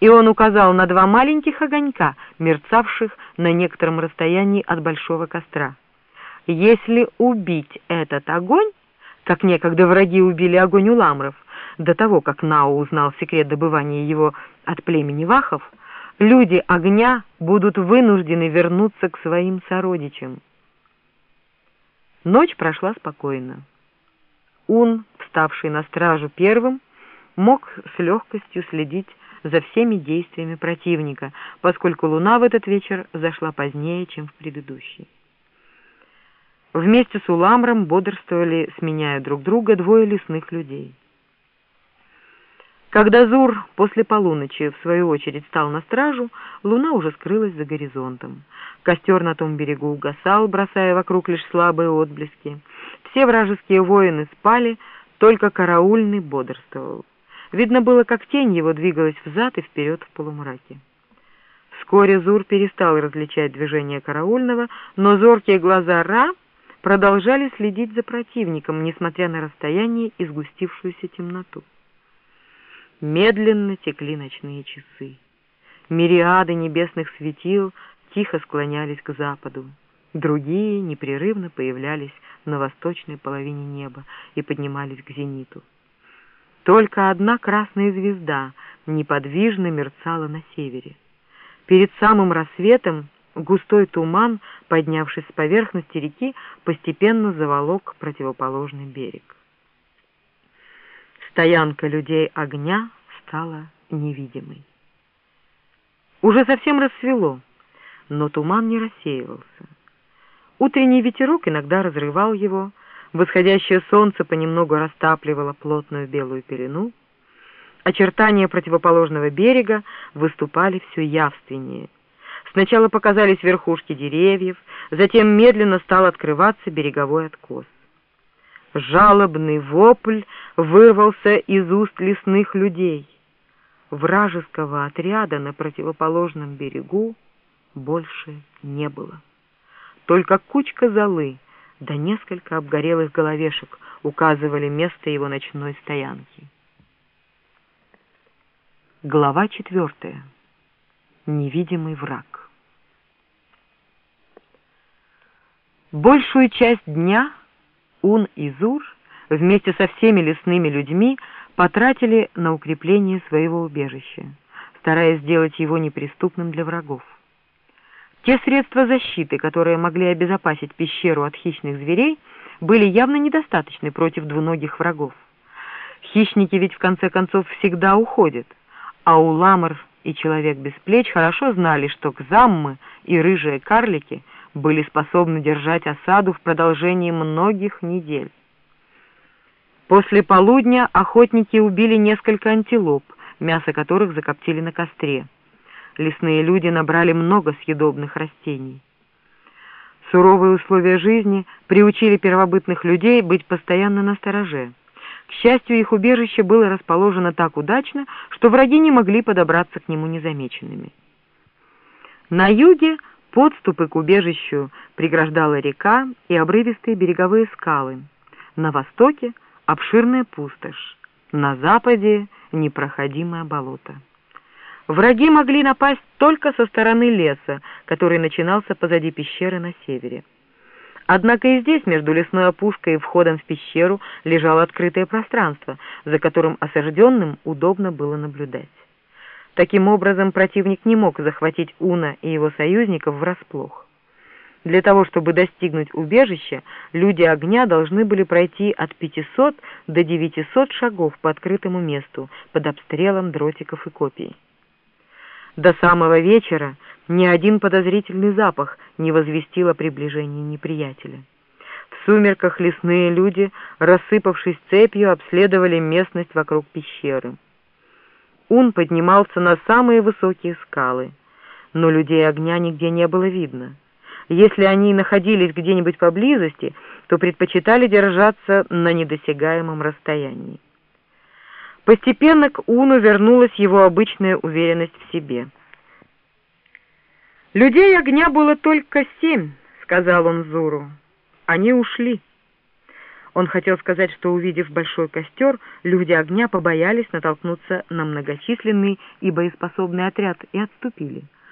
и он указал на два маленьких огонька, мерцавших на некотором расстоянии от большого костра. Если убить этот огонь, как некогда враги убили огонь у ламров, до того, как Нао узнал секрет добывания его от племени Вахов, люди огня будут вынуждены вернуться к своим сородичам. Ночь прошла спокойно. Ун, вставший на стражу первым, мог с легкостью следить за всеми действиями противника, поскольку луна в этот вечер зашла позднее, чем в предыдущий. Вместе с Уламром бодрствовали, сменяя друг друга, двое лесных людей. Когда Зур после полуночи, в свою очередь, стал на стражу, луна уже скрылась за горизонтом. Костер на том берегу угасал, бросая вокруг лишь слабые отблески. Все вражеские воины спали, только караульный бодрствовал. Видно было, как тень его двигалась взад и вперед в полумраке. Вскоре Зур перестал различать движение караульного, но зоркие глаза Ра продолжали следить за противником, несмотря на расстояние и сгустившуюся темноту. Медленно текли ночные часы. Мириады небесных светил тихо склонялись к западу. Другие непрерывно появлялись на восточной половине неба и поднимались к зениту. Только одна красная звезда неподвижно мерцала на севере. Перед самым рассветом густой туман, поднявшись с поверхности реки, постепенно заволок противоположный берег. Стоянка людей огня стала невидимой. Уже совсем рассвело, но туман не рассеивался. Утренний ветерок иногда разрывал его, восходящее солнце понемногу растапливало плотную белую пелену, очертания противоположного берега выступали все явственнее. Сначала показались верхушки деревьев, затем медленно стал открываться береговой откос. Жалобный вопль вырвался из уст лесных людей. Вражеского отряда на противоположном берегу больше не было. Только кучка золы да несколько обгорелых головешек указывали место его ночной стоянки. Глава четвертая. Невидимый враг. Большую часть дня Ун и Зур вместе со всеми лесными людьми потратили на укрепление своего убежища, стараясь сделать его неприступным для врагов. Те средства защиты, которые могли обезопасить пещеру от хищных зверей, были явно недостаточны против двуногих врагов. Хищники ведь в конце концов всегда уходят, а у ламар и человек без плеч хорошо знали, что кзаммы и рыжие карлики — были способны держать осаду в продолжении многих недель. После полудня охотники убили несколько антилоп, мясо которых закоптили на костре. Лесные люди набрали много съедобных растений. Суровые условия жизни приучили первобытных людей быть постоянно на стороже. К счастью, их убежище было расположено так удачно, что враги не могли подобраться к нему незамеченными. На юге Подступы к убежищу преграждала река и обрывистые береговые скалы. На востоке — обширная пустошь, на западе — непроходимое болото. Враги могли напасть только со стороны леса, который начинался позади пещеры на севере. Однако и здесь, между лесной опушкой и входом в пещеру, лежало открытое пространство, за которым осажденным удобно было наблюдать. Таким образом, противник не мог захватить Уна и его союзников врасплох. Для того, чтобы достигнуть убежища, люди огня должны были пройти от 500 до 900 шагов по открытому месту под обстрелом дротиков и копий. До самого вечера ни один подозрительный запах не возвестил о приближении неприятеля. В сумерках лесные люди, рассыпавшись цепью, обследовали местность вокруг пещеры. Ун поднимался на самые высокие скалы, но людей огня нигде не было видно. Если они находились где-нибудь поблизости, то предпочитали держаться на недосягаемом расстоянии. Постепенно к Уну вернулась его обычная уверенность в себе. «Людей огня было только семь», — сказал он Зуру. «Они ушли». Он хотел сказать, что, увидев большой костер, люди огня побоялись натолкнуться на многочисленный и боеспособный отряд и отступили.